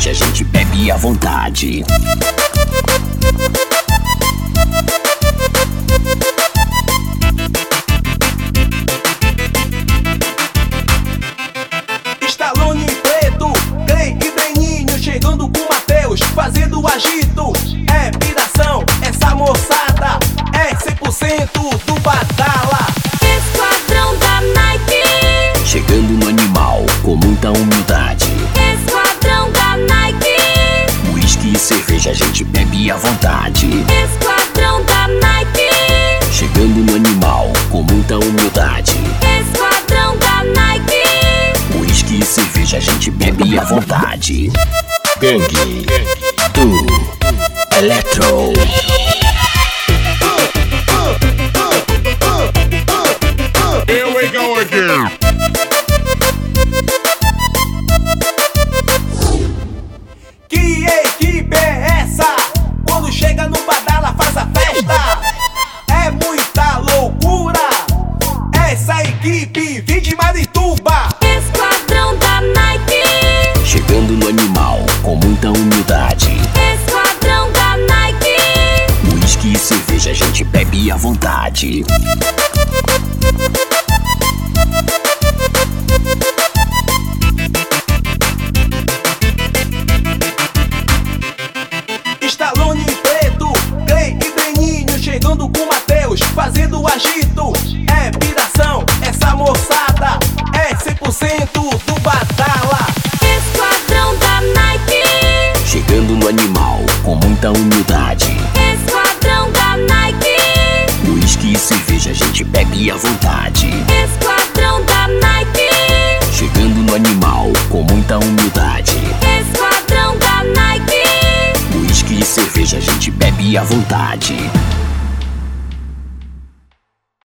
E cerveja a gente bebe à vontade. Stallone preto, Clay e Breninho chegando com Mateus, fazendo agito. É piração, essa moçada é 100% do Badala. Esquadrão da Nike. Chegando no animal com muita humildade. Cerveja a gente bebe à vontade. Esquadrão da Nike. Chegando no animal com muita humildade. Esquadrão da Nike. Whisky e cerveja a gente bebe à vontade. Gangue do Electro. De Marituba. Esquadrão da Nike. Chegando no animal com muita humildade. Esquadrão da Nike. Whisky e cerveja a gente bebe à vontade. Stallone preto, Clay e Breninho chegando com Mateus, fazendo agito. É do Badala. Esquadrão da Nike. Chegando no animal com muita humildade. Esquadrão da Nike. Whisky e cerveja a gente bebe à vontade. Esquadrão da Nike. Chegando no animal com muita humildade. Esquadrão da Nike. Whisky e cerveja a gente bebe à vontade.